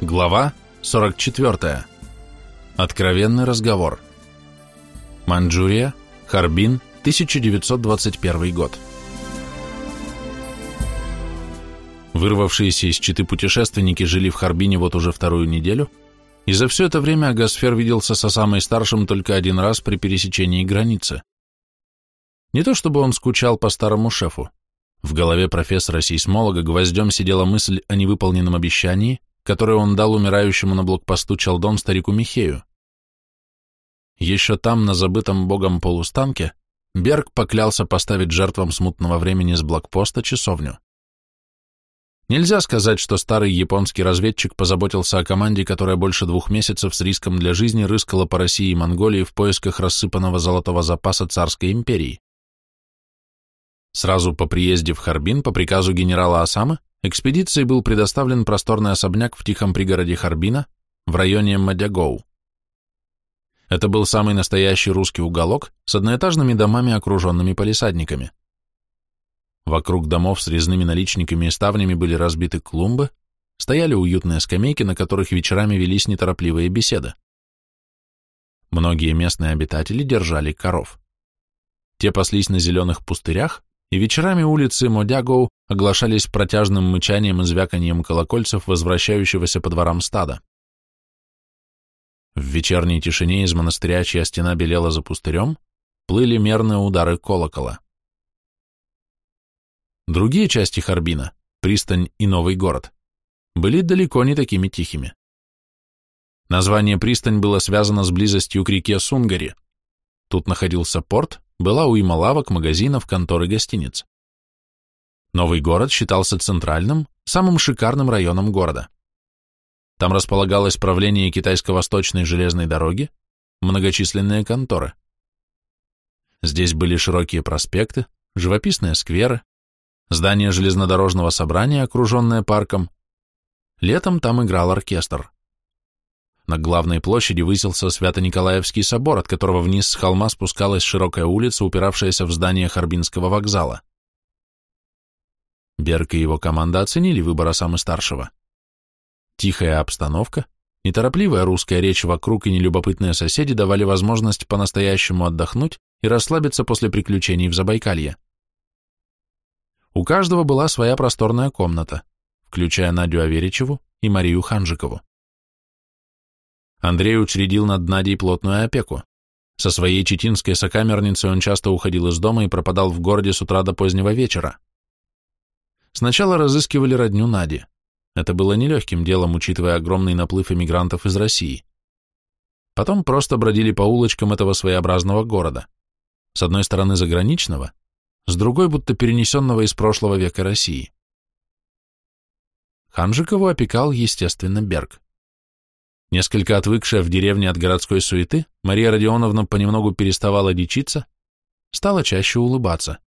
Глава 44. Откровенный разговор. Манчжурия, Харбин, 1921 год. Вырвавшиеся из Читы путешественники жили в Харбине вот уже вторую неделю, и за все это время Агасфер виделся со самой старшим только один раз при пересечении границы. Не то чтобы он скучал по старому шефу. В голове профессора-сейсмолога гвоздем сидела мысль о невыполненном обещании, которое он дал умирающему на блокпосту Чалдон старику Михею. Еще там, на забытом богом полустанке, Берг поклялся поставить жертвам смутного времени с блокпоста часовню. Нельзя сказать, что старый японский разведчик позаботился о команде, которая больше двух месяцев с риском для жизни рыскала по России и Монголии в поисках рассыпанного золотого запаса царской империи. Сразу по приезде в Харбин по приказу генерала Осамы экспедиции был предоставлен просторный особняк в тихом пригороде Харбина в районе Мадягоу. Это был самый настоящий русский уголок с одноэтажными домами, окруженными палисадниками. Вокруг домов с резными наличниками и ставнями были разбиты клумбы, стояли уютные скамейки, на которых вечерами велись неторопливые беседы. Многие местные обитатели держали коров. Те паслись на зеленых пустырях, и вечерами улицы Модягоу оглашались протяжным мычанием и звяканием колокольцев возвращающегося по дворам стада. В вечерней тишине из монастыря, чья стена белела за пустырем, плыли мерные удары колокола. Другие части Харбина, пристань и новый город, были далеко не такими тихими. Название пристань было связано с близостью к реке Сунгари. Тут находился порт, была уйма лавок, магазинов, контор и гостиниц. Новый город считался центральным, самым шикарным районом города. Там располагалось правление китайско-восточной железной дороги, многочисленные конторы. Здесь были широкие проспекты, живописные скверы, здание железнодорожного собрания, окруженное парком. Летом там играл оркестр. На главной площади высился Свято-Николаевский собор, от которого вниз с холма спускалась широкая улица, упиравшаяся в здание Харбинского вокзала. Берг и его команда оценили выбор самого старшего. Тихая обстановка, неторопливая русская речь вокруг и нелюбопытные соседи давали возможность по-настоящему отдохнуть и расслабиться после приключений в Забайкалье. У каждого была своя просторная комната, включая Надю Аверичеву и Марию Ханжикову. Андрей учредил над Надей плотную опеку. Со своей читинской сокамерницей он часто уходил из дома и пропадал в городе с утра до позднего вечера. Сначала разыскивали родню Нади. Это было нелегким делом, учитывая огромный наплыв эмигрантов из России. Потом просто бродили по улочкам этого своеобразного города. С одной стороны заграничного, с другой будто перенесенного из прошлого века России. Ханжикову опекал, естественно, Берг. Несколько отвыкшая в деревне от городской суеты, Мария Родионовна понемногу переставала дичиться, стала чаще улыбаться.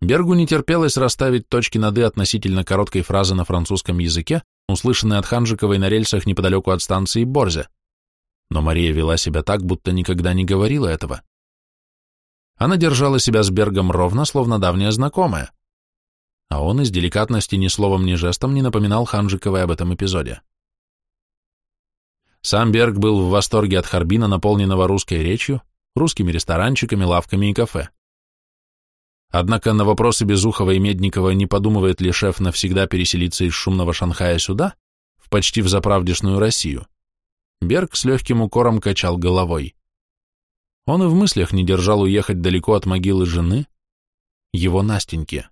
Бергу не терпелось расставить точки над «и» относительно короткой фразы на французском языке, услышанной от Ханжиковой на рельсах неподалеку от станции Борзе. Но Мария вела себя так, будто никогда не говорила этого. Она держала себя с Бергом ровно, словно давняя знакомая. А он из деликатности ни словом, ни жестом не напоминал Ханжиковой об этом эпизоде. Сам Берг был в восторге от Харбина, наполненного русской речью, русскими ресторанчиками, лавками и кафе. Однако на вопросы Безухова и Медникова, не подумывает ли шеф навсегда переселиться из шумного Шанхая сюда, в почти взаправдешную Россию, Берг с легким укором качал головой. Он и в мыслях не держал уехать далеко от могилы жены, его Настеньки.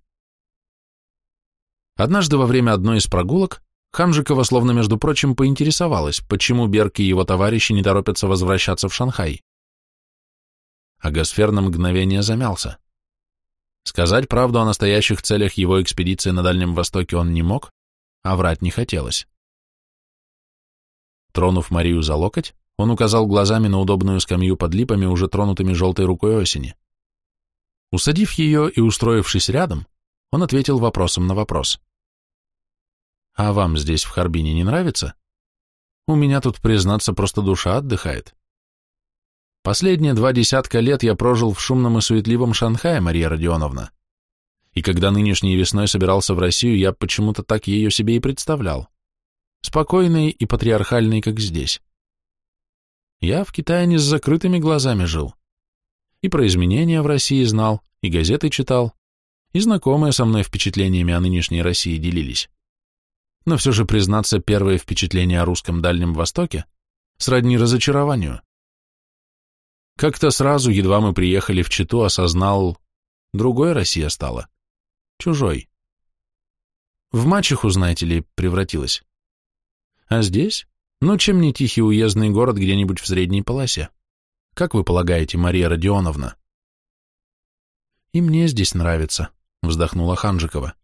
Однажды во время одной из прогулок Ханжикова, словно между прочим, поинтересовалась, почему Берг и его товарищи не торопятся возвращаться в Шанхай. А Гасфер на мгновение замялся. Сказать правду о настоящих целях его экспедиции на Дальнем Востоке он не мог, а врать не хотелось. Тронув Марию за локоть, он указал глазами на удобную скамью под липами, уже тронутыми желтой рукой осени. Усадив ее и устроившись рядом, он ответил вопросом на вопрос. А вам здесь, в Харбине, не нравится? У меня тут, признаться, просто душа отдыхает. Последние два десятка лет я прожил в шумном и суетливом Шанхае, Мария Родионовна. И когда нынешней весной собирался в Россию, я почему-то так ее себе и представлял. спокойной и патриархальной, как здесь. Я в Китае не с закрытыми глазами жил. И про изменения в России знал, и газеты читал, и знакомые со мной впечатлениями о нынешней России делились. Но все же, признаться, первое впечатление о русском Дальнем Востоке сродни разочарованию. Как-то сразу, едва мы приехали в Читу, осознал, другой Россия стала, чужой. В мачеху, знаете ли, превратилась. А здесь? Ну, чем не тихий уездный город где-нибудь в средней полосе? Как вы полагаете, Мария Родионовна? И мне здесь нравится, вздохнула Ханжикова.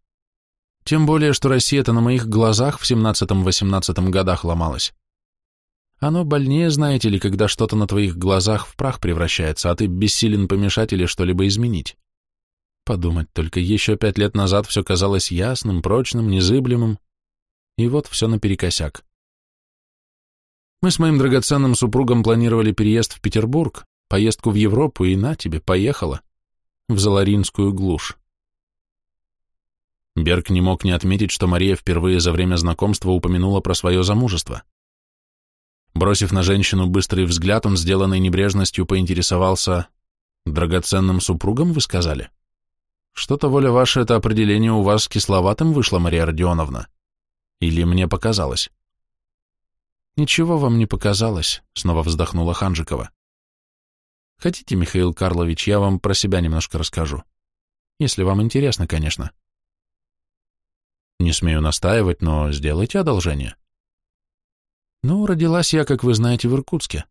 Тем более, что Россия-то на моих глазах в семнадцатом-восемнадцатом годах ломалась. Оно больнее, знаете ли, когда что-то на твоих глазах в прах превращается, а ты бессилен помешать или что-либо изменить. Подумать только, еще пять лет назад все казалось ясным, прочным, незыблемым, и вот все наперекосяк. Мы с моим драгоценным супругом планировали переезд в Петербург, поездку в Европу, и на тебе, поехала. В Заларинскую глушь. Берг не мог не отметить, что Мария впервые за время знакомства упомянула про свое замужество. Бросив на женщину быстрый взгляд, он, сделанной небрежностью, поинтересовался, «Драгоценным супругом, вы сказали?» «Что-то, воля ваша, это определение у вас кисловатым вышло, Мария Родионовна. Или мне показалось?» «Ничего вам не показалось», — снова вздохнула Ханжикова. «Хотите, Михаил Карлович, я вам про себя немножко расскажу? Если вам интересно, конечно». «Не смею настаивать, но сделайте одолжение». «Ну, родилась я, как вы знаете, в Иркутске.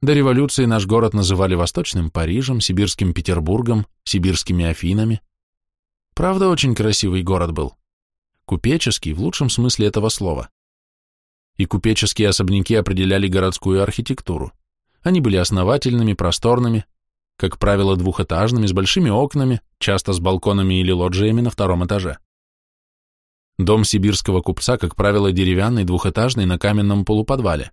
До революции наш город называли Восточным Парижем, Сибирским Петербургом, Сибирскими Афинами. Правда, очень красивый город был. Купеческий, в лучшем смысле этого слова и купеческие особняки определяли городскую архитектуру. Они были основательными, просторными, как правило, двухэтажными, с большими окнами, часто с балконами или лоджиями на втором этаже. Дом сибирского купца, как правило, деревянный, двухэтажный, на каменном полуподвале.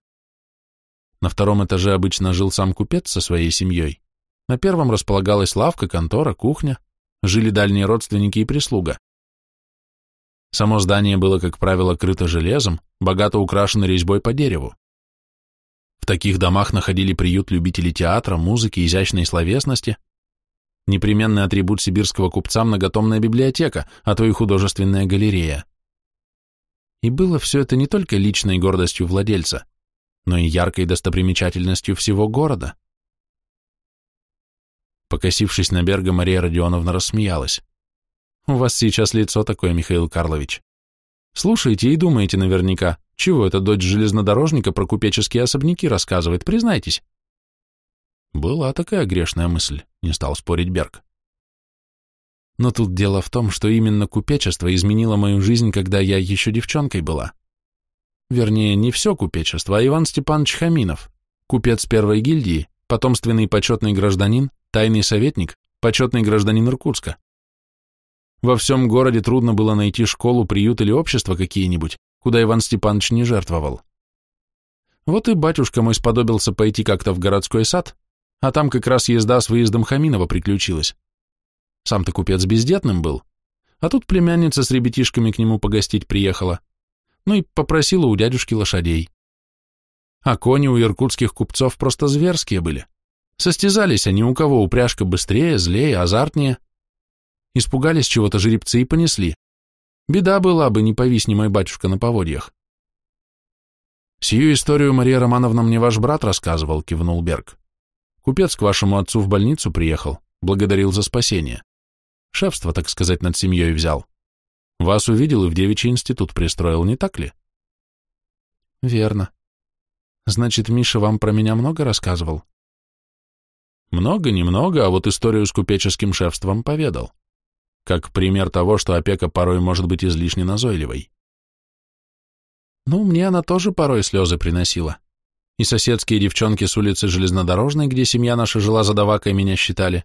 На втором этаже обычно жил сам купец со своей семьей. На первом располагалась лавка, контора, кухня, жили дальние родственники и прислуга. Само здание было, как правило, крыто железом, богато украшено резьбой по дереву. В таких домах находили приют любителей театра, музыки, изящной словесности. Непременный атрибут сибирского купца – многотомная библиотека, а то и художественная галерея. И было все это не только личной гордостью владельца, но и яркой достопримечательностью всего города. Покосившись на Берга, Мария Родионовна рассмеялась. У вас сейчас лицо такое, Михаил Карлович. Слушайте и думаете наверняка, чего эта дочь железнодорожника про купеческие особняки рассказывает, признайтесь. Была такая грешная мысль, не стал спорить Берг. Но тут дело в том, что именно купечество изменило мою жизнь, когда я еще девчонкой была. Вернее, не все купечество, а Иван Степанович Хаминов, купец первой гильдии, потомственный почетный гражданин, тайный советник, почетный гражданин Иркутска. Во всем городе трудно было найти школу, приют или общество какие-нибудь, куда Иван Степанович не жертвовал. Вот и батюшка мой сподобился пойти как-то в городской сад, а там как раз езда с выездом Хаминова приключилась. Сам-то купец бездетным был, а тут племянница с ребятишками к нему погостить приехала, ну и попросила у дядюшки лошадей. А кони у иркутских купцов просто зверские были. Состязались они, у кого упряжка быстрее, злее, азартнее – Испугались чего-то жеребцы и понесли. Беда была бы, не повисни мой батюшка на поводьях. Сию историю, Мария Романовна, мне ваш брат рассказывал, кивнул Берг. Купец к вашему отцу в больницу приехал, благодарил за спасение. Шефство, так сказать, над семьей взял. Вас увидел и в девичий институт пристроил, не так ли? Верно. Значит, Миша вам про меня много рассказывал? Много-немного, а вот историю с купеческим шефством поведал как пример того, что опека порой может быть излишне назойливой. Ну, мне она тоже порой слезы приносила. И соседские девчонки с улицы Железнодорожной, где семья наша жила задавакой, меня считали.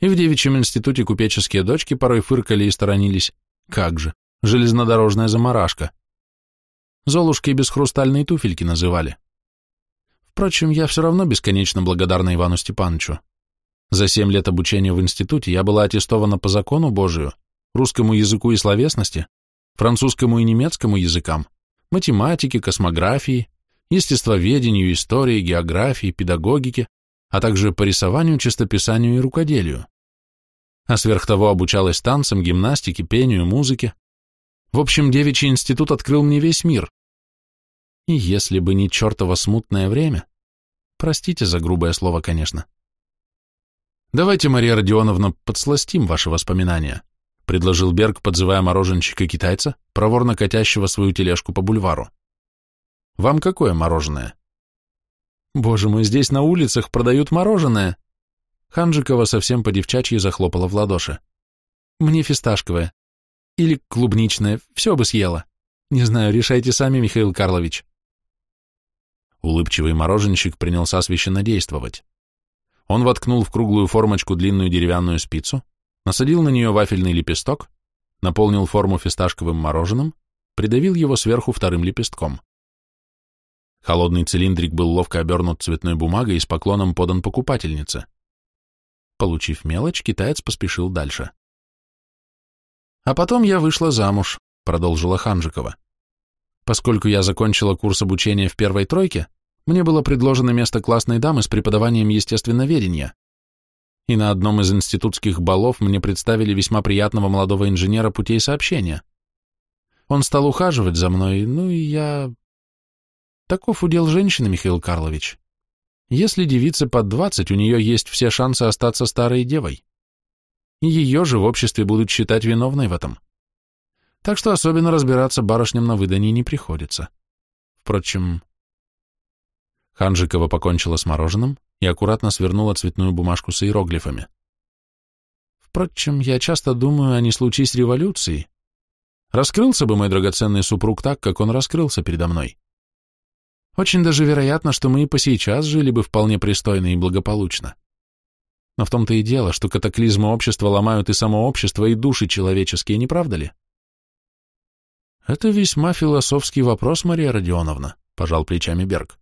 И в девичьем институте купеческие дочки порой фыркали и сторонились. Как же, железнодорожная заморашка. Золушки без хрустальной туфельки называли. Впрочем, я все равно бесконечно благодарна Ивану Степановичу. За семь лет обучения в институте я была аттестована по закону Божию, русскому языку и словесности, французскому и немецкому языкам, математике, космографии, естествоведению, истории, географии, педагогике, а также по рисованию, чистописанию и рукоделию. А сверх того обучалась танцам, гимнастике, пению, музыке. В общем, девичий институт открыл мне весь мир. И если бы не чертово смутное время, простите за грубое слово, конечно. Давайте, Мария Родионовна, подсластим ваши воспоминания, предложил Берг, подзывая мороженщика-китайца, проворно катящего свою тележку по бульвару. Вам какое мороженое? Боже мой, здесь на улицах продают мороженое. Ханжикова совсем по-девчачьи захлопала в ладоши. Мне фисташковое. Или клубничное, все бы съела. Не знаю, решайте сами, Михаил Карлович. Улыбчивый мороженщик принялся священнодействовать. Он воткнул в круглую формочку длинную деревянную спицу, насадил на нее вафельный лепесток, наполнил форму фисташковым мороженым, придавил его сверху вторым лепестком. Холодный цилиндрик был ловко обернут цветной бумагой и с поклоном подан покупательнице. Получив мелочь, китаец поспешил дальше. «А потом я вышла замуж», — продолжила Ханжикова. «Поскольку я закончила курс обучения в первой тройке, мне было предложено место классной дамы с преподаванием естественноведения. И на одном из институтских балов мне представили весьма приятного молодого инженера путей сообщения. Он стал ухаживать за мной, ну и я... Таков удел женщины, Михаил Карлович. Если девице под двадцать, у нее есть все шансы остаться старой девой. Ее же в обществе будут считать виновной в этом. Так что особенно разбираться барышням на выдании не приходится. Впрочем, Ханжикова покончила с мороженым и аккуратно свернула цветную бумажку с иероглифами. Впрочем, я часто думаю, а не случись революции. Раскрылся бы мой драгоценный супруг так, как он раскрылся передо мной. Очень даже вероятно, что мы и по сейчас жили бы вполне пристойно и благополучно. Но в том-то и дело, что катаклизмы общества ломают и само общество, и души человеческие, не правда ли? Это весьма философский вопрос, Мария Родионовна, пожал плечами Берг.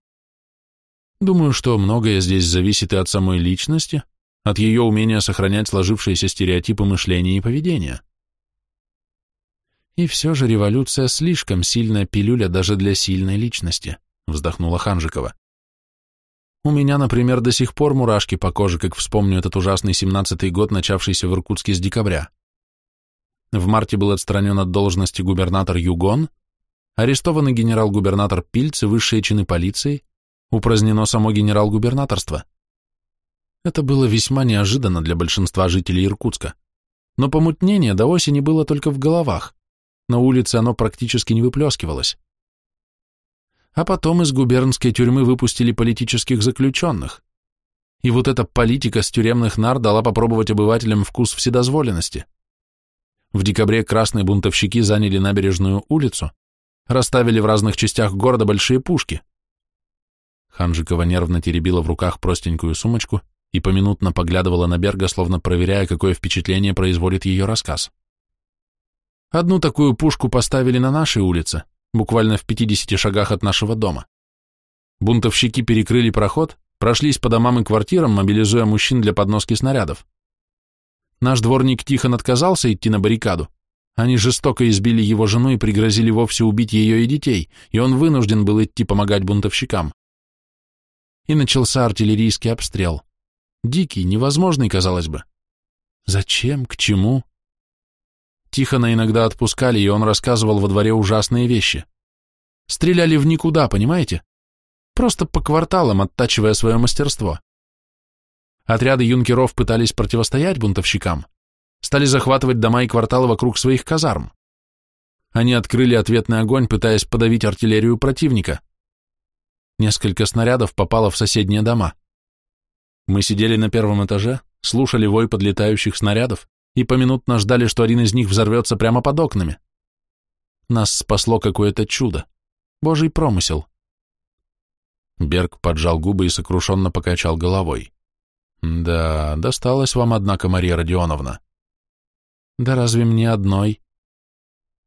Думаю, что многое здесь зависит и от самой личности, от ее умения сохранять сложившиеся стереотипы мышления и поведения. И все же революция слишком сильная пилюля даже для сильной личности, вздохнула Ханжикова. У меня, например, до сих пор мурашки по коже, как вспомню этот ужасный семнадцатый год, начавшийся в Иркутске с декабря. В марте был отстранен от должности губернатор Югон, арестованы генерал-губернатор Пильц и высшие чины полиции, упразднено само генерал-губернаторство. Это было весьма неожиданно для большинства жителей Иркутска, но помутнение до осени было только в головах, на улице оно практически не выплескивалось. А потом из губернской тюрьмы выпустили политических заключенных, и вот эта политика с тюремных нар дала попробовать обывателям вкус вседозволенности. В декабре красные бунтовщики заняли набережную улицу, расставили в разных частях города большие пушки – Ханжикова нервно теребила в руках простенькую сумочку и поминутно поглядывала на Берга, словно проверяя, какое впечатление производит ее рассказ. Одну такую пушку поставили на нашей улице, буквально в 50 шагах от нашего дома. Бунтовщики перекрыли проход, прошлись по домам и квартирам, мобилизуя мужчин для подноски снарядов. Наш дворник Тихон отказался идти на баррикаду. Они жестоко избили его жену и пригрозили вовсе убить ее и детей, и он вынужден был идти помогать бунтовщикам и начался артиллерийский обстрел. Дикий, невозможный, казалось бы. Зачем, к чему? Тихона иногда отпускали, и он рассказывал во дворе ужасные вещи. Стреляли в никуда, понимаете? Просто по кварталам, оттачивая свое мастерство. Отряды юнкеров пытались противостоять бунтовщикам, стали захватывать дома и кварталы вокруг своих казарм. Они открыли ответный огонь, пытаясь подавить артиллерию противника. Несколько снарядов попало в соседние дома. Мы сидели на первом этаже, слушали вой подлетающих снарядов и поминутно ждали, что один из них взорвется прямо под окнами. Нас спасло какое-то чудо. Божий промысел. Берг поджал губы и сокрушенно покачал головой. «Да, досталось вам, однако, Мария Родионовна». «Да разве мне одной?»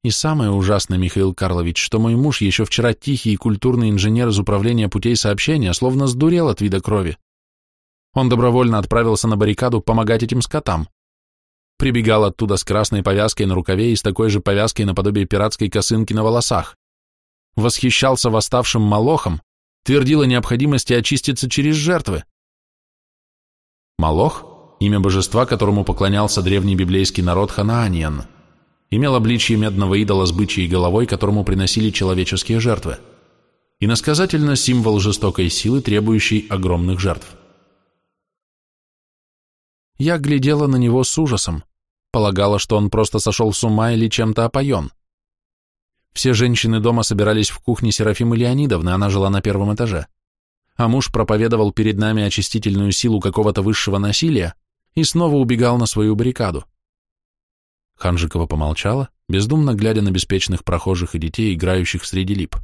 И самое ужасное, Михаил Карлович, что мой муж, еще вчера тихий и культурный инженер из управления путей сообщения, словно сдурел от вида крови. Он добровольно отправился на баррикаду помогать этим скотам. Прибегал оттуда с красной повязкой на рукаве и с такой же повязкой наподобие пиратской косынки на волосах. восхищался восставшим Малохом, твердил о необходимости очиститься через жертвы. Малох – имя божества, которому поклонялся древний библейский народ Ханааниан, имел обличие медного идола с бычьей головой, которому приносили человеческие жертвы, и насказательно символ жестокой силы, требующей огромных жертв. Я глядела на него с ужасом, полагала, что он просто сошел с ума или чем-то опоен. Все женщины дома собирались в кухне Серафимы Леонидовны, она жила на первом этаже. А муж проповедовал перед нами очистительную силу какого-то высшего насилия и снова убегал на свою баррикаду. Ханжикова помолчала, бездумно глядя на беспечных прохожих и детей, играющих среди лип.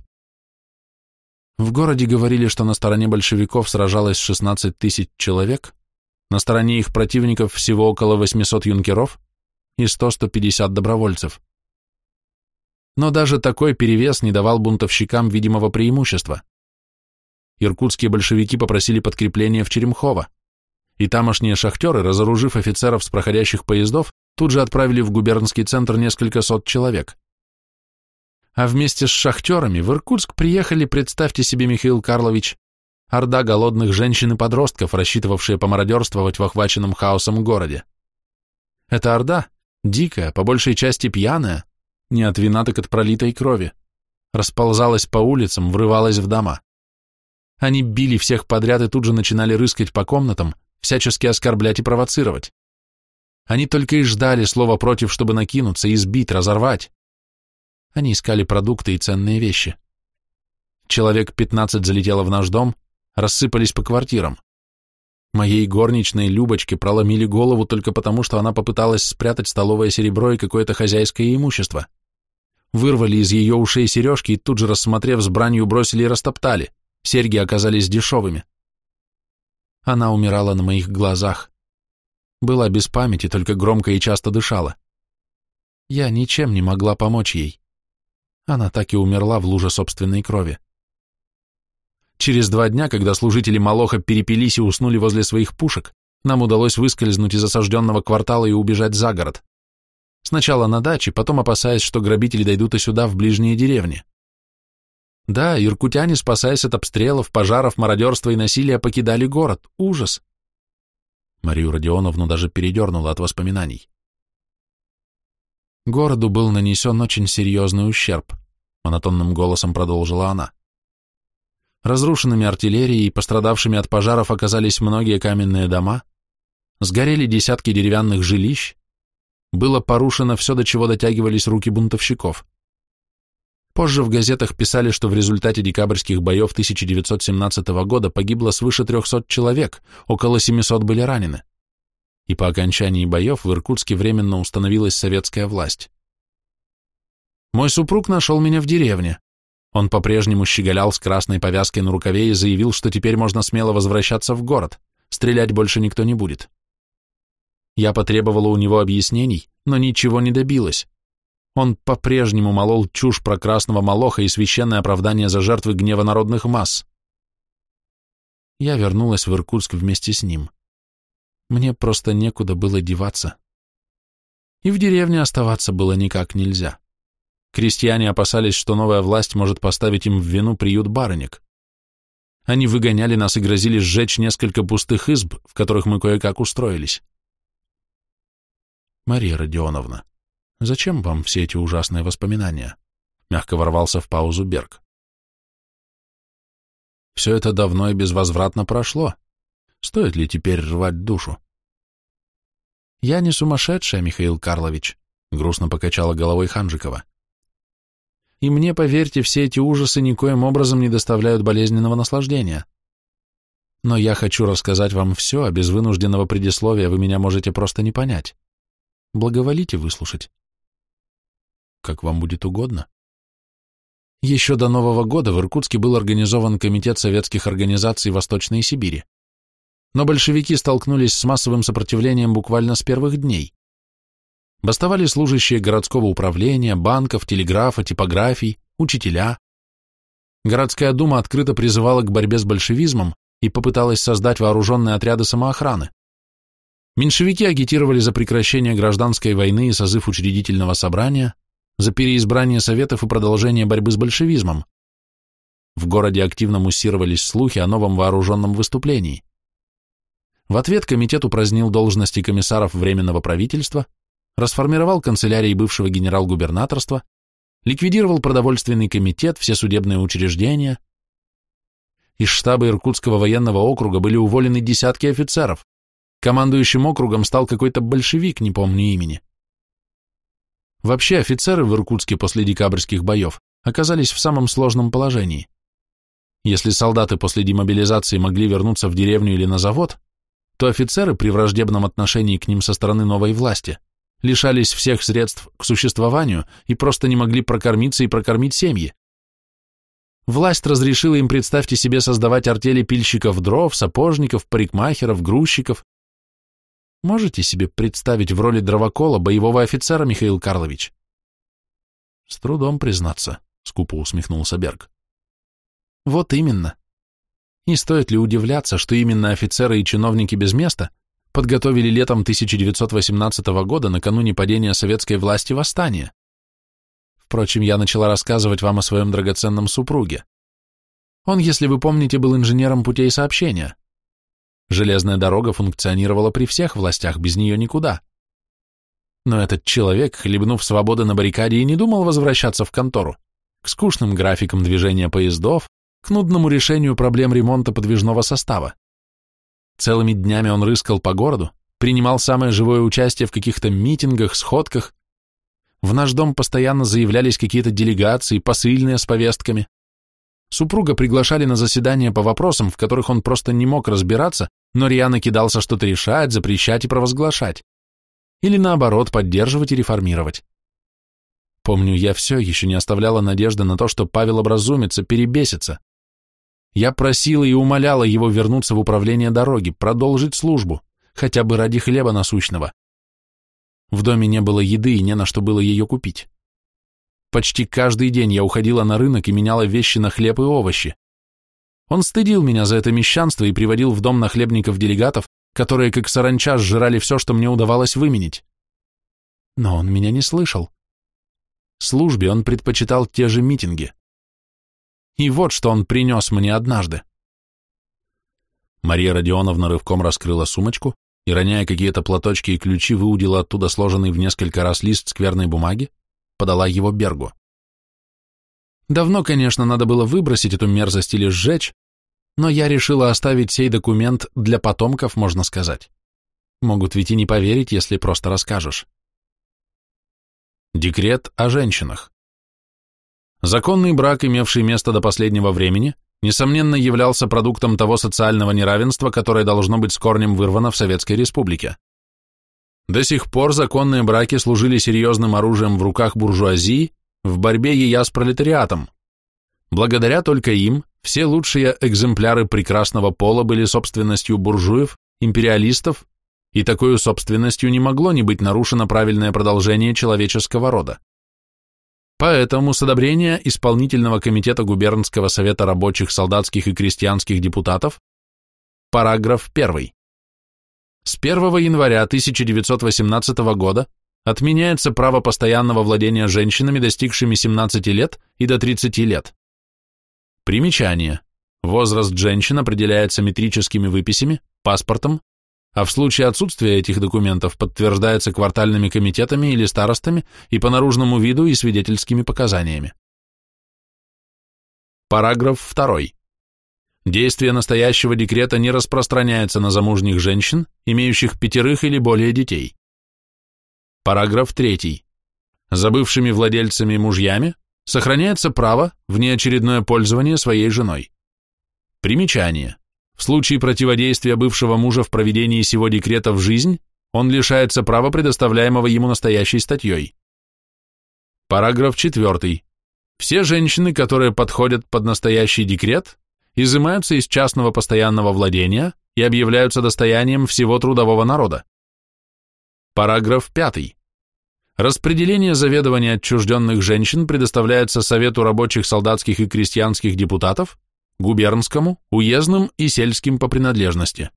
В городе говорили, что на стороне большевиков сражалось 16 тысяч человек, на стороне их противников всего около 800 юнкеров и 100-150 добровольцев но даже такой перевес не давал бунтовщикам видимого преимущества. Иркутские большевики попросили подкрепления в Черемхово, и тамошние шахтеры, разоружив офицеров с проходящих поездов, тут же отправили в губернский центр несколько сот человек. А вместе с шахтерами в Иркутск приехали, представьте себе, Михаил Карлович, орда голодных женщин и подростков, рассчитывавшие помародерствовать в охваченном хаосом городе. Эта орда, дикая, по большей части пьяная, не от вина, так от пролитой крови. Расползалась по улицам, врывалась в дома. Они били всех подряд и тут же начинали рыскать по комнатам, всячески оскорблять и провоцировать. Они только и ждали слова против, чтобы накинуться, избить, разорвать. Они искали продукты и ценные вещи. Человек пятнадцать залетело в наш дом, рассыпались по квартирам. Моей горничной Любочке проломили голову только потому, что она попыталась спрятать столовое серебро и какое-то хозяйское имущество вырвали из ее ушей сережки и тут же, рассмотрев с бранью, бросили и растоптали. Серьги оказались дешевыми. Она умирала на моих глазах. Была без памяти, только громко и часто дышала. Я ничем не могла помочь ей. Она так и умерла в луже собственной крови. Через два дня, когда служители Малоха перепились и уснули возле своих пушек, нам удалось выскользнуть из осажденного квартала и убежать за город. Сначала на даче, потом опасаясь, что грабители дойдут и сюда, в ближние деревни. Да, иркутяне, спасаясь от обстрелов, пожаров, мародерства и насилия, покидали город. Ужас! Марию Родионовну даже передернуло от воспоминаний. Городу был нанесен очень серьезный ущерб, монотонным голосом продолжила она. Разрушенными артиллерией и пострадавшими от пожаров оказались многие каменные дома, сгорели десятки деревянных жилищ, было порушено все, до чего дотягивались руки бунтовщиков. Позже в газетах писали, что в результате декабрьских боев 1917 года погибло свыше 300 человек, около 700 были ранены. И по окончании боев в Иркутске временно установилась советская власть. Мой супруг нашел меня в деревне. Он по-прежнему щеголял с красной повязкой на рукаве и заявил, что теперь можно смело возвращаться в город, стрелять больше никто не будет. Я потребовала у него объяснений, но ничего не добилась. Он по-прежнему молол чушь про красного молоха и священное оправдание за жертвы гнева народных масс. Я вернулась в Иркутск вместе с ним. Мне просто некуда было деваться. И в деревне оставаться было никак нельзя. Крестьяне опасались, что новая власть может поставить им в вину приют барынек. Они выгоняли нас и грозили сжечь несколько пустых изб, в которых мы кое-как устроились. «Мария Родионовна, зачем вам все эти ужасные воспоминания?» Мягко ворвался в паузу Берг. «Все это давно и безвозвратно прошло. Стоит ли теперь рвать душу?» «Я не сумасшедшая, Михаил Карлович», — грустно покачала головой Ханжикова. «И мне, поверьте, все эти ужасы никоим образом не доставляют болезненного наслаждения. Но я хочу рассказать вам все, а без вынужденного предисловия вы меня можете просто не понять. Благоволите выслушать. Как вам будет угодно. Еще до Нового года в Иркутске был организован Комитет советских организаций Восточной Сибири. Но большевики столкнулись с массовым сопротивлением буквально с первых дней. Бастовали служащие городского управления, банков, телеграфа, типографий, учителя. Городская дума открыто призывала к борьбе с большевизмом и попыталась создать вооруженные отряды самоохраны. Меньшевики агитировали за прекращение гражданской войны и созыв учредительного собрания, за переизбрание советов и продолжение борьбы с большевизмом, в городе активно муссировались слухи о новом вооруженном выступлении. В ответ комитет упразднил должности комиссаров Временного правительства, расформировал канцелярии бывшего генерал-губернаторства, ликвидировал продовольственный комитет, все судебные учреждения. Из штаба Иркутского военного округа были уволены десятки офицеров. Командующим округом стал какой-то большевик, не помню имени. Вообще офицеры в Иркутске после декабрьских боев оказались в самом сложном положении. Если солдаты после демобилизации могли вернуться в деревню или на завод, то офицеры при враждебном отношении к ним со стороны новой власти лишались всех средств к существованию и просто не могли прокормиться и прокормить семьи. Власть разрешила им, представьте себе, создавать артели пильщиков дров, сапожников, парикмахеров, грузчиков. Можете себе представить в роли дровокола боевого офицера, Михаил Карлович? С трудом признаться, скупо усмехнулся Берг. Вот именно. Не стоит ли удивляться, что именно офицеры и чиновники без места подготовили летом 1918 года накануне падения советской власти восстание? Впрочем, я начала рассказывать вам о своем драгоценном супруге. Он, если вы помните, был инженером путей сообщения. Железная дорога функционировала при всех властях, без нее никуда. Но этот человек, хлебнув свободы на баррикаде, и не думал возвращаться в контору, к скучным графикам движения поездов, к нудному решению проблем ремонта подвижного состава. Целыми днями он рыскал по городу, принимал самое живое участие в каких-то митингах, сходках. В наш дом постоянно заявлялись какие-то делегации, посыльные с повестками. Супруга приглашали на заседания по вопросам, в которых он просто не мог разбираться, но рьяно кидался что-то решать, запрещать и провозглашать. Или наоборот, поддерживать и реформировать. Помню, я все еще не оставляла надежды на то, что Павел образумится, перебесится. Я просила и умоляла его вернуться в управление дороги, продолжить службу, хотя бы ради хлеба насущного. В доме не было еды и не на что было ее купить. Почти каждый день я уходила на рынок и меняла вещи на хлеб и овощи. Он стыдил меня за это мещанство и приводил в дом нахлебников-делегатов, которые как саранча сжирали все, что мне удавалось выменить. Но он меня не слышал. Службе он предпочитал те же митинги. И вот что он принес мне однажды. Мария Родионовна рывком раскрыла сумочку и, роняя какие-то платочки и ключи, выудила оттуда сложенный в несколько раз лист скверной бумаги, подала его Бергу. Давно, конечно, надо было выбросить эту мерзость или сжечь, но я решила оставить сей документ для потомков, можно сказать. Могут ведь и не поверить, если просто расскажешь. Декрет о женщинах. Законный брак, имевший место до последнего времени, несомненно являлся продуктом того социального неравенства, которое должно быть с корнем вырвано в Советской Республике. До сих пор законные браки служили серьезным оружием в руках буржуазии в борьбе ее с пролетариатом. Благодаря только им все лучшие экземпляры прекрасного пола были собственностью буржуев, империалистов, и такой собственностью не могло не быть нарушено правильное продолжение человеческого рода. Поэтому с одобрения Исполнительного комитета Губернского совета рабочих, солдатских и крестьянских депутатов параграф 1. С 1 января 1918 года отменяется право постоянного владения женщинами, достигшими 17 лет и до 30 лет. Примечание. Возраст женщин определяется метрическими выписями, паспортом, а в случае отсутствия этих документов подтверждается квартальными комитетами или старостами и по наружному виду и свидетельскими показаниями. Параграф 2. Действие настоящего декрета не распространяется на замужних женщин, имеющих пятерых или более детей. Параграф 3. Забывшими владельцами мужьями сохраняется право в неочередное пользование своей женой. Примечание. В случае противодействия бывшего мужа в проведении сего декрета в жизнь, он лишается права, предоставляемого ему настоящей статьей. Параграф 4. Все женщины, которые подходят под настоящий декрет, изымаются из частного постоянного владения и объявляются достоянием всего трудового народа. Параграф 5. Распределение заведования отчужденных женщин предоставляется Совету рабочих, солдатских и крестьянских депутатов губернскому, уездным и сельским по принадлежности.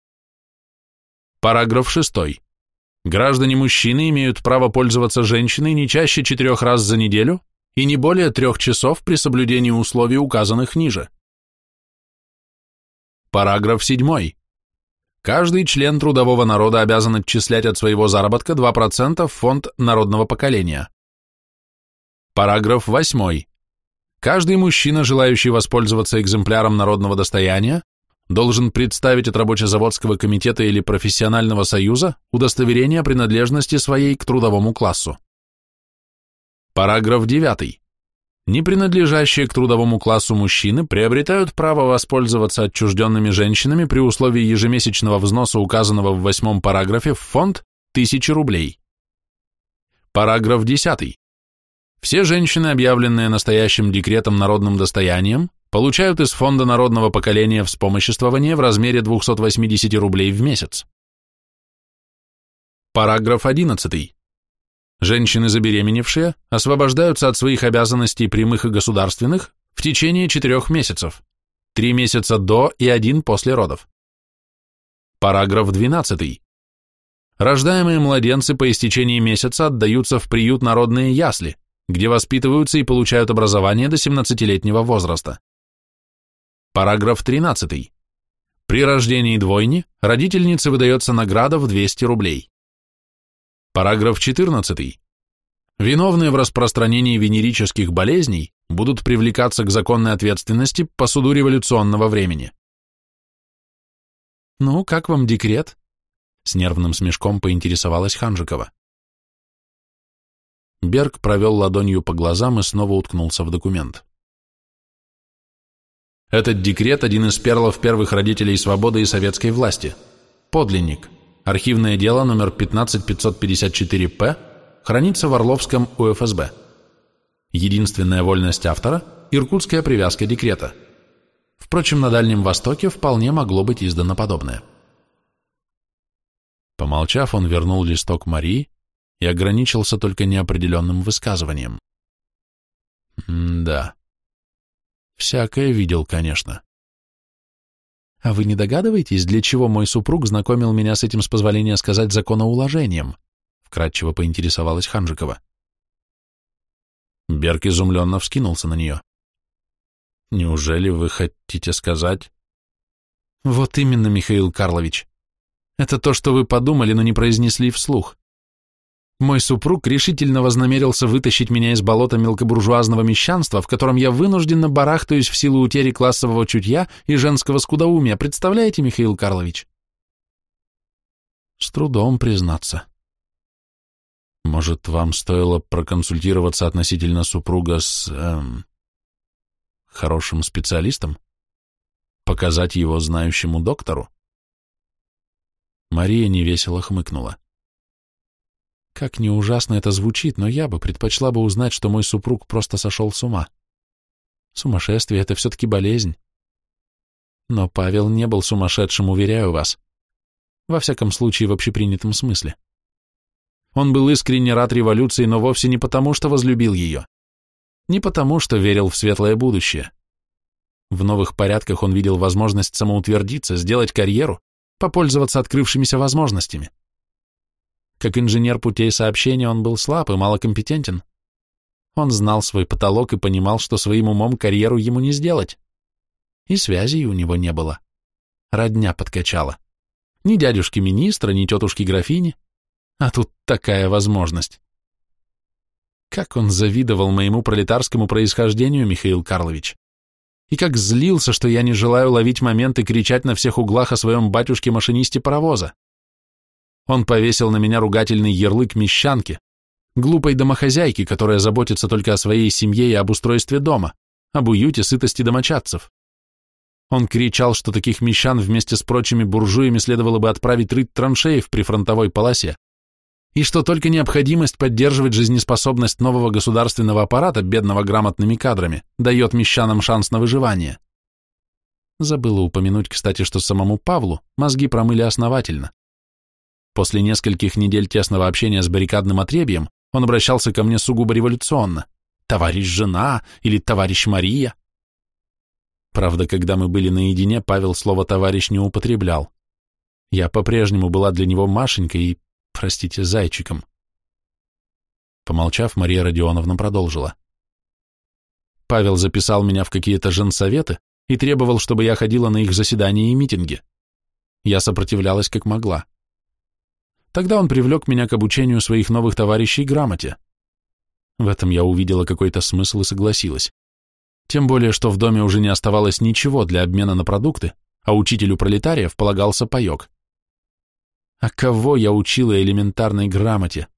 Параграф 6. Граждане-мужчины имеют право пользоваться женщиной не чаще четырех раз за неделю и не более трех часов при соблюдении условий, указанных ниже. Параграф 7. Каждый член трудового народа обязан отчислять от своего заработка 2% в фонд народного поколения. Параграф 8. Каждый мужчина, желающий воспользоваться экземпляром народного достояния, должен представить от рабоче-заводского комитета или профессионального союза удостоверение принадлежности своей к трудовому классу. Параграф 9. Не принадлежащие к трудовому классу мужчины приобретают право воспользоваться отчужденными женщинами при условии ежемесячного взноса, указанного в восьмом параграфе, в фонд 1000 рублей. Параграф 10. Все женщины, объявленные настоящим декретом народным достоянием, получают из Фонда народного поколения вспомоществование в размере 280 рублей в месяц. Параграф 11. Женщины, забеременевшие, освобождаются от своих обязанностей прямых и государственных в течение четырех месяцев, три месяца до и один после родов. Параграф 12. Рождаемые младенцы по истечении месяца отдаются в приют народные ясли, где воспитываются и получают образование до 17-летнего возраста. Параграф 13. При рождении двойни родительнице выдается награда в 200 рублей. Параграф 14. Виновные в распространении венерических болезней будут привлекаться к законной ответственности по суду революционного времени. «Ну, как вам декрет?» С нервным смешком поинтересовалась Ханжикова. Берг провел ладонью по глазам и снова уткнулся в документ. Этот декрет – один из перлов первых родителей свободы и советской власти. Подлинник. Архивное дело номер 15554-П хранится в Орловском УФСБ. Единственная вольность автора – иркутская привязка декрета. Впрочем, на Дальнем Востоке вполне могло быть издано подобное. Помолчав, он вернул листок Марии и ограничился только неопределенным высказыванием. «Да», Всякое видел, конечно. А вы не догадываетесь, для чего мой супруг знакомил меня с этим, с позволения сказать, законоуложением? Вкратчиво поинтересовалась Ханжикова. Берг изумленно вскинулся на нее. Неужели вы хотите сказать? Вот именно, Михаил Карлович. Это то, что вы подумали, но не произнесли вслух. Мой супруг решительно вознамерился вытащить меня из болота мелкобуржуазного мещанства, в котором я вынужденно барахтаюсь в силу утери классового чутья и женского скудоумия. Представляете, Михаил Карлович? С трудом признаться. Может, вам стоило проконсультироваться относительно супруга с... Эм, хорошим специалистом? Показать его знающему доктору? Мария невесело хмыкнула. Как не ужасно это звучит, но я бы предпочла бы узнать, что мой супруг просто сошел с ума. Сумасшествие — это все-таки болезнь. Но Павел не был сумасшедшим, уверяю вас. Во всяком случае, в общепринятом смысле. Он был искренне рад революции, но вовсе не потому, что возлюбил ее. Не потому, что верил в светлое будущее. В новых порядках он видел возможность самоутвердиться, сделать карьеру, попользоваться открывшимися возможностями. Как инженер путей сообщения он был слаб и малокомпетентен. Он знал свой потолок и понимал, что своим умом карьеру ему не сделать. И связей у него не было. Родня подкачала. Ни дядюшки министра, ни тетушки графини. А тут такая возможность. Как он завидовал моему пролетарскому происхождению, Михаил Карлович. И как злился, что я не желаю ловить момент и кричать на всех углах о своем батюшке-машинисте паровоза. Он повесил на меня ругательный ярлык мещанки, глупой домохозяйки, которая заботится только о своей семье и об устройстве дома, об уюте, сытости домочадцев. Он кричал, что таких мещан вместе с прочими буржуями следовало бы отправить рыть траншеи в прифронтовой полосе, и что только необходимость поддерживать жизнеспособность нового государственного аппарата, бедного грамотными кадрами, дает мещанам шанс на выживание. Забыла упомянуть, кстати, что самому Павлу мозги промыли основательно. После нескольких недель тесного общения с баррикадным отребьем он обращался ко мне сугубо революционно. «Товарищ жена» или «Товарищ Мария». Правда, когда мы были наедине, Павел слово «товарищ» не употреблял. Я по-прежнему была для него Машенькой и, простите, зайчиком. Помолчав, Мария Родионовна продолжила. Павел записал меня в какие-то женсоветы, и требовал, чтобы я ходила на их заседания и митинги. Я сопротивлялась как могла. Тогда он привлек меня к обучению своих новых товарищей грамоте. В этом я увидела какой-то смысл и согласилась. Тем более, что в доме уже не оставалось ничего для обмена на продукты, а учителю пролетариев полагался паек. А кого я учила элементарной грамоте?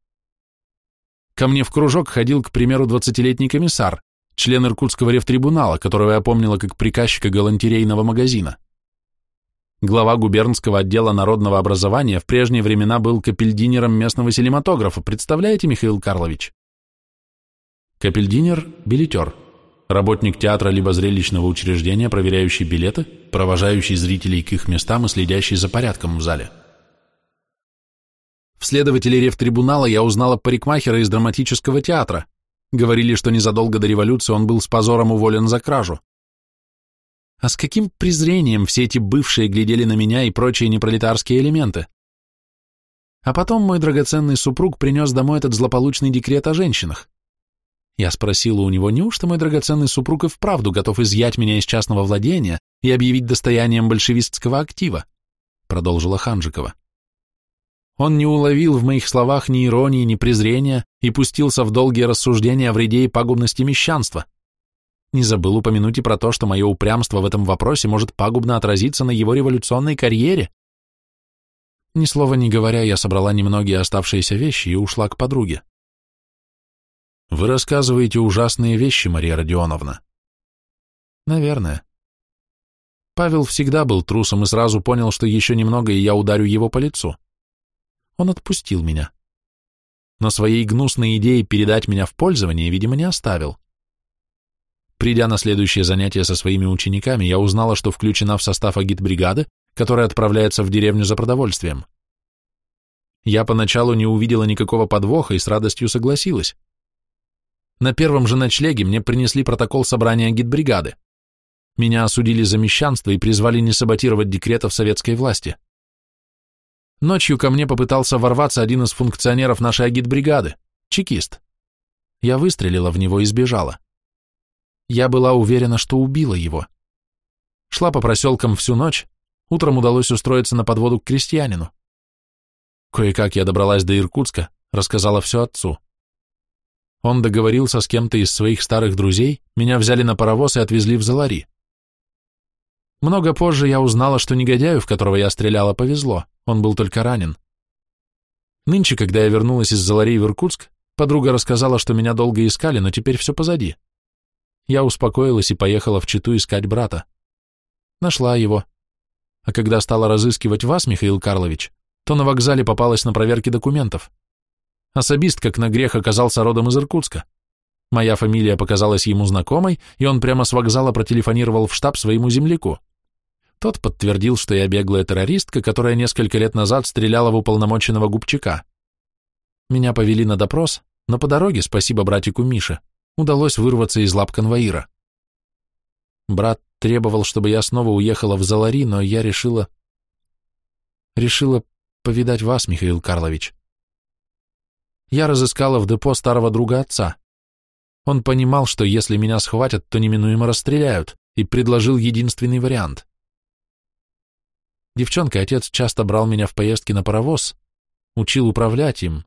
Ко мне в кружок ходил, к примеру, двадцатилетний комиссар, член Иркутского рефтрибунала, которого я помнила как приказчика галантерейного магазина. Глава губернского отдела народного образования в прежние времена был капельдинером местного синематографа, представляете, Михаил Карлович? Капельдинер – билетер, работник театра либо зрелищного учреждения, проверяющий билеты, провожающий зрителей к их местам и следящий за порядком в зале. В следователе рефтрибунала я узнала парикмахера из драматического театра. Говорили, что незадолго до революции он был с позором уволен за кражу. А с каким презрением все эти бывшие глядели на меня и прочие непролетарские элементы? А потом мой драгоценный супруг принес домой этот злополучный декрет о женщинах. Я спросила у него, неужто мой драгоценный супруг и вправду готов изъять меня из частного владения и объявить достоянием большевистского актива? Продолжила Ханжикова. Он не уловил в моих словах ни иронии, ни презрения и пустился в долгие рассуждения о вреде и пагубности мещанства. Не забыл упомянуть и про то, что мое упрямство в этом вопросе может пагубно отразиться на его революционной карьере. Ни слова не говоря, я собрала немногие оставшиеся вещи и ушла к подруге. Вы рассказываете ужасные вещи, Мария Родионовна. Наверное. Павел всегда был трусом и сразу понял, что еще немного, и я ударю его по лицу. Он отпустил меня. Но своей гнусной идеей передать меня в пользование, видимо, не оставил. Придя на следующее занятие со своими учениками, я узнала, что включена в состав агитбригады, которая отправляется в деревню за продовольствием. Я поначалу не увидела никакого подвоха и с радостью согласилась. На первом же ночлеге мне принесли протокол собрания агитбригады. Меня осудили за мещанство и призвали не саботировать декретов советской власти. Ночью ко мне попытался ворваться один из функционеров нашей агитбригады, чекист. Я выстрелила в него и сбежала. Я была уверена, что убила его. Шла по проселкам всю ночь, утром удалось устроиться на подводу к крестьянину. Кое-как я добралась до Иркутска, рассказала все отцу. Он договорился с кем-то из своих старых друзей, меня взяли на паровоз и отвезли в Залари. Много позже я узнала, что негодяю, в которого я стреляла, повезло, он был только ранен. Нынче, когда я вернулась из Залари в Иркутск, подруга рассказала, что меня долго искали, но теперь все позади. Я успокоилась и поехала в Читу искать брата. Нашла его. А когда стала разыскивать вас, Михаил Карлович, то на вокзале попалась на проверке документов. Особист, как на грех, оказался родом из Иркутска. Моя фамилия показалась ему знакомой, и он прямо с вокзала протелефонировал в штаб своему земляку. Тот подтвердил, что я беглая террористка, которая несколько лет назад стреляла в уполномоченного губчака. Меня повели на допрос, но по дороге, спасибо братику Мише, удалось вырваться из лап конвоира. Брат требовал, чтобы я снова уехала в Залари, но я решила... Решила повидать вас, Михаил Карлович. Я разыскала в депо старого друга отца. Он понимал, что если меня схватят, то неминуемо расстреляют, и предложил единственный вариант. Девчонка, отец часто брал меня в поездки на паровоз, учил управлять им.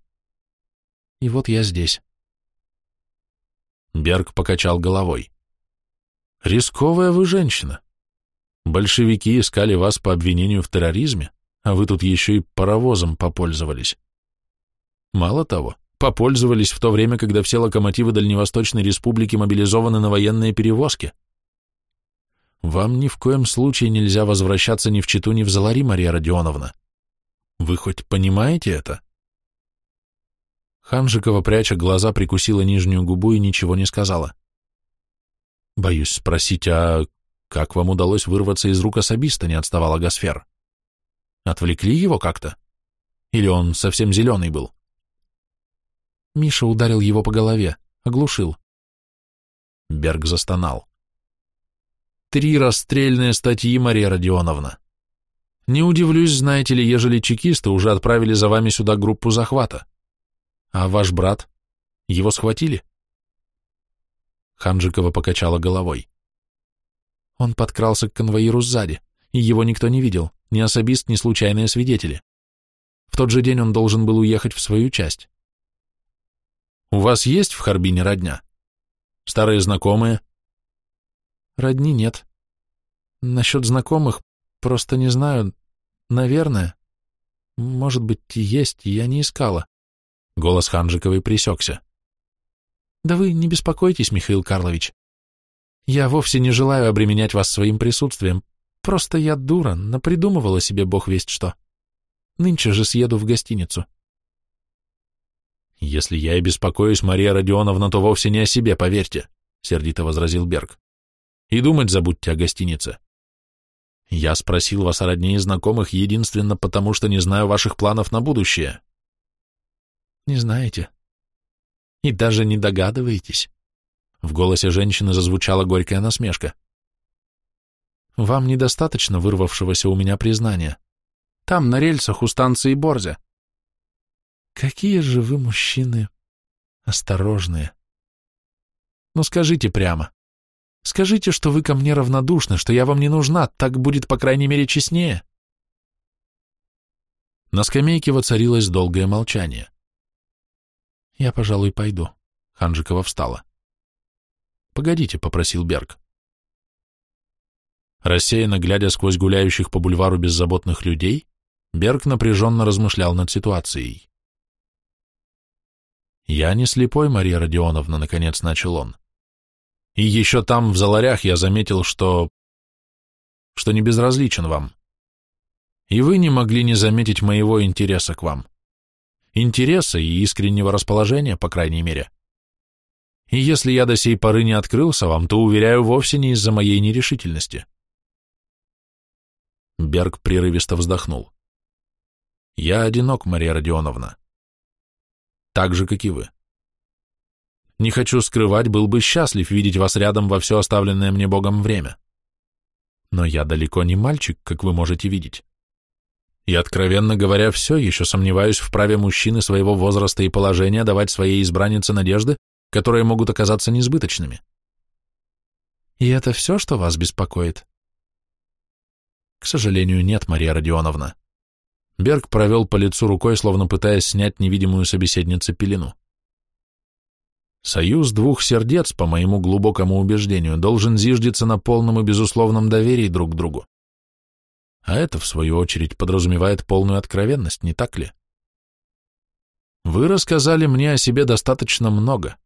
И вот я здесь. Берг покачал головой. «Рисковая вы женщина. Большевики искали вас по обвинению в терроризме, а вы тут еще и паровозом попользовались. Мало того, попользовались в то время, когда все локомотивы Дальневосточной Республики мобилизованы на военные перевозки. Вам ни в коем случае нельзя возвращаться ни в Читу, ни в Залари, Мария Родионовна. Вы хоть понимаете это?» Ханжикова, пряча глаза, прикусила нижнюю губу и ничего не сказала. «Боюсь спросить, а как вам удалось вырваться из рук особиста?» — не отставала Гасфер. «Отвлекли его как-то? Или он совсем зеленый был?» Миша ударил его по голове, оглушил. Берг застонал. «Три расстрельные статьи, Мария Родионовна. Не удивлюсь, знаете ли, ежели чекисты уже отправили за вами сюда группу захвата. А ваш брат? Его схватили? Ханжикова покачала головой. Он подкрался к конвоиру сзади, и его никто не видел, ни особист, ни случайные свидетели. В тот же день он должен был уехать в свою часть. У вас есть в Харбине родня? Старые знакомые? Родни нет. Насчет знакомых просто не знаю. Наверное. Может быть, есть, я не искала. Голос Ханжиковой присекся. Да вы не беспокойтесь, Михаил Карлович. Я вовсе не желаю обременять вас своим присутствием. Просто я дура, напридумывала себе бог весть что. Нынче же съеду в гостиницу. «Если я и беспокоюсь, Мария Родионовна, то вовсе не о себе, поверьте», — сердито возразил Берг. «И думать забудьте о гостинице. Я спросил вас о родне и знакомых единственно потому, что не знаю ваших планов на будущее». «Не знаете. И даже не догадываетесь». В голосе женщины зазвучала горькая насмешка. «Вам недостаточно вырвавшегося у меня признания. Там, на рельсах у станции Борзя, Какие же вы мужчины осторожные. Ну скажите прямо. Скажите, что вы ко мне равнодушны, что я вам не нужна, так будет, по крайней мере, честнее. На скамейке воцарилось долгое молчание. Я, пожалуй, пойду. Ханжикова встала. Погодите, попросил Берг. Рассеянно глядя сквозь гуляющих по бульвару беззаботных людей, Берг напряженно размышлял над ситуацией. «Я не слепой, Мария Родионовна», — наконец начал он. «И еще там, в заларях, я заметил, что... что не безразличен вам. И вы не могли не заметить моего интереса к вам. Интереса и искреннего расположения, по крайней мере. И если я до сей поры не открылся вам, то, уверяю, вовсе не из-за моей нерешительности». Берг прерывисто вздохнул. «Я одинок, Мария Родионовна так же, как и вы. Не хочу скрывать, был бы счастлив видеть вас рядом во все оставленное мне Богом время. Но я далеко не мальчик, как вы можете видеть. И, откровенно говоря, все еще сомневаюсь в праве мужчины своего возраста и положения давать своей избраннице надежды, которые могут оказаться несбыточными. И это все, что вас беспокоит? К сожалению, нет, Мария Родионовна. Берг провел по лицу рукой, словно пытаясь снять невидимую собеседницу пелену. Союз двух сердец, по моему глубокому убеждению, должен зиждиться на полном и безусловном доверии друг к другу. А это, в свою очередь, подразумевает полную откровенность, не так ли? Вы рассказали мне о себе достаточно много.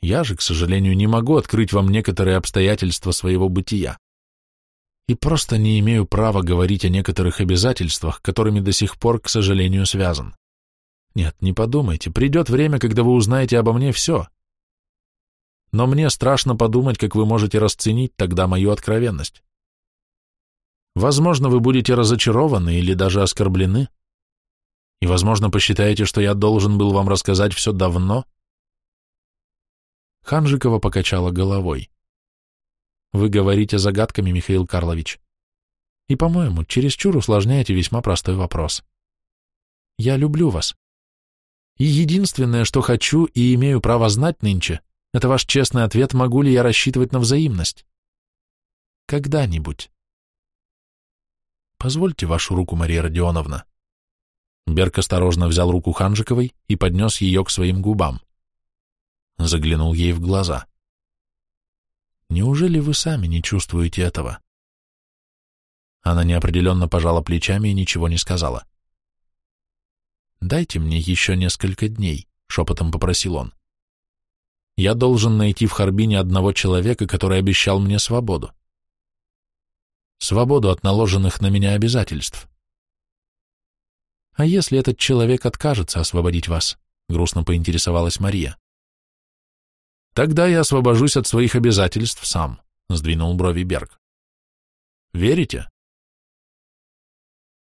Я же, к сожалению, не могу открыть вам некоторые обстоятельства своего бытия и просто не имею права говорить о некоторых обязательствах, которыми до сих пор, к сожалению, связан. Нет, не подумайте, придет время, когда вы узнаете обо мне все. Но мне страшно подумать, как вы можете расценить тогда мою откровенность. Возможно, вы будете разочарованы или даже оскорблены, и, возможно, посчитаете, что я должен был вам рассказать все давно. Ханжикова покачала головой. Вы говорите загадками, Михаил Карлович. И, по-моему, чересчур усложняете весьма простой вопрос. Я люблю вас. И единственное, что хочу и имею право знать нынче, это ваш честный ответ, могу ли я рассчитывать на взаимность. Когда-нибудь. Позвольте вашу руку, Мария Родионовна. Берг осторожно взял руку Ханжиковой и поднес ее к своим губам. Заглянул ей в глаза. Неужели вы сами не чувствуете этого? Она неопределенно пожала плечами и ничего не сказала. «Дайте мне еще несколько дней», — шепотом попросил он. «Я должен найти в Харбине одного человека, который обещал мне свободу. Свободу от наложенных на меня обязательств». «А если этот человек откажется освободить вас?» — грустно поинтересовалась Мария. Тогда я освобожусь от своих обязательств сам, сдвинул брови Берг. Верите?